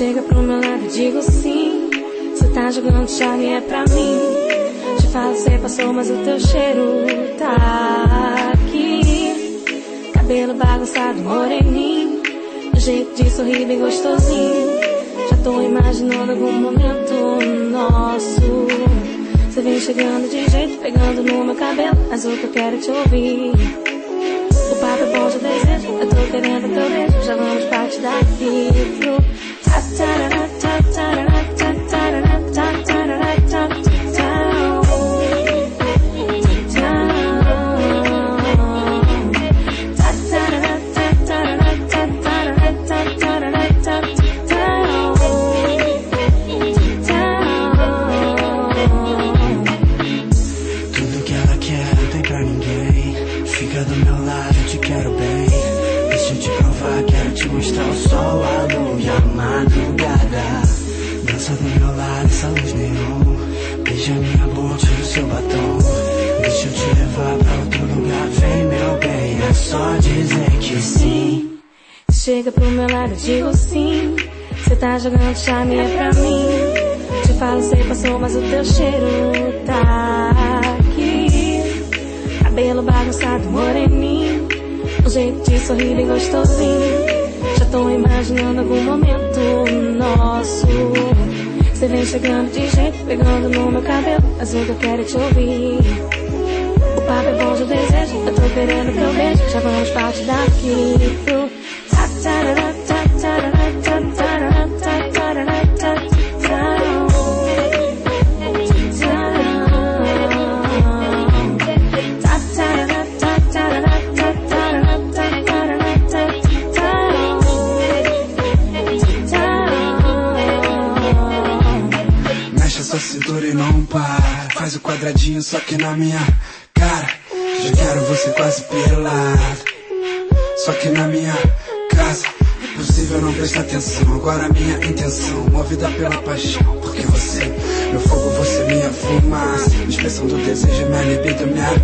Chega pro meu lado e digo sim. Cê tá jogando chave é pra mim. Te falo, cê passou, mas o teu cheiro tá aqui. Cabelo bagunçado, moreninho. Um jeito de sorrir bem gostosinho. Já tô imaginando algum momento nosso. Você vem chegando de jeito, pegando no meu cabelo. Mas o que eu quero é te ouvir. O papo é bom, já desejo. Eu tô querendo teu beijo. Já vamos partir daqui Fica do meu lado, eu te quero bem. Deixa eu te provar, quero te mostrar o sol, a lua e a madrugada. Dança do meu lado, essa luz neon. Beija minha boca, tira o seu batom. Deixa eu te levar pra outro lugar, vem meu bem. É só dizer que sim. Chega pro meu lado, digo sim. Cê tá jogando charme é pra mim. Te falo, cê passou, mas o teu cheiro tá. Cabelo bagunçado, moreninho. Um jeito de sorrir bem gostosinho. Já tô imaginando algum momento nosso. Cê vem chegando de jeito, pegando no meu cabelo. Mas o que eu quero é te ouvir. O papo é bom, já desejo. Eu tô querendo teu beijo. Já vamos partir daqui pro. Cintura e não para. Faz o quadradinho só que na minha cara. Já quero você quase pelado. Só que na minha casa. Impossível não prestar atenção. Agora minha intenção, movida pela paixão. Porque você, meu fogo, você minha fumaça. Expressão do desejo, minha libido me vai